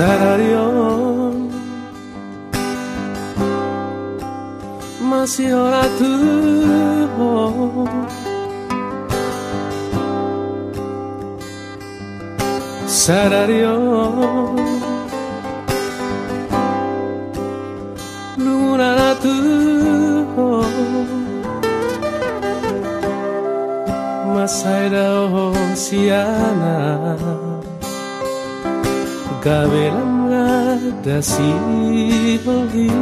Sarario Masiora tu Sararión. Luna la tu Masaira Oceana. Gabelang ada sibohi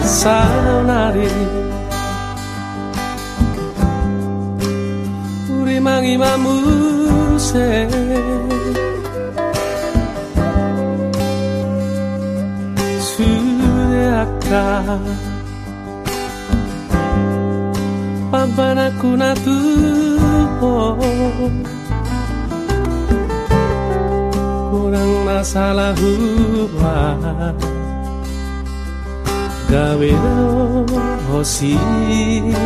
Sanari Uri mangi mamuse. Sudeaka Pabanaku natuho masalah hubungan gawe hosiana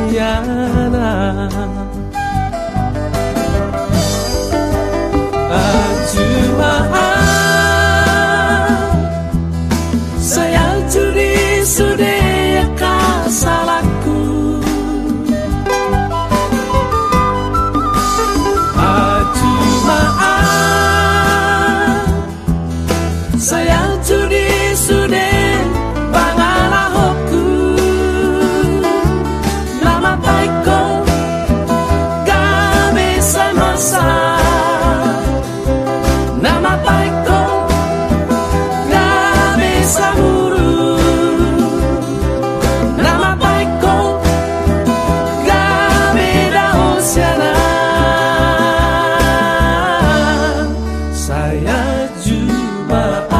Saya Jumaat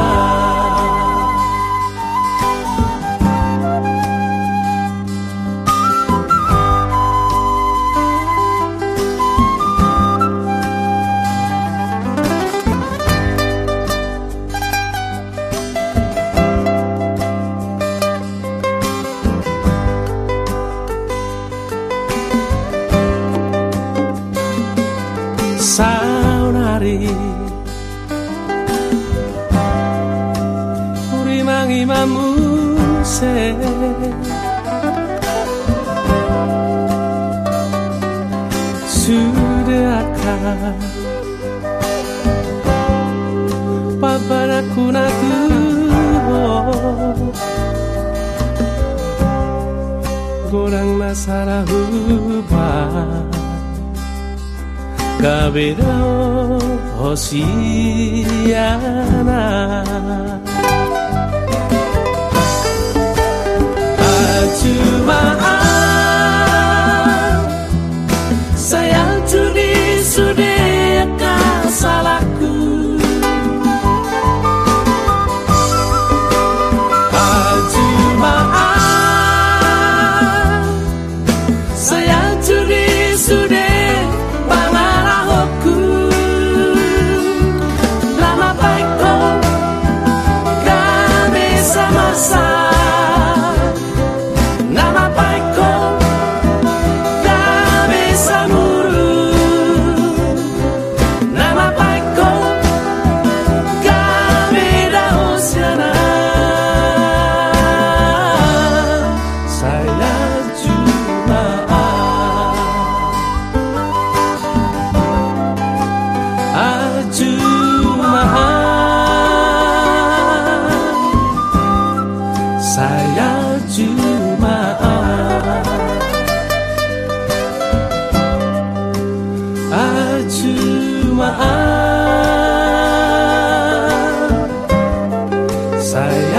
saunari Urimangi mamuse Sudahkah Papanaku naku Kurang masalah hubungan Kabeda Hosiana Ajumaan 在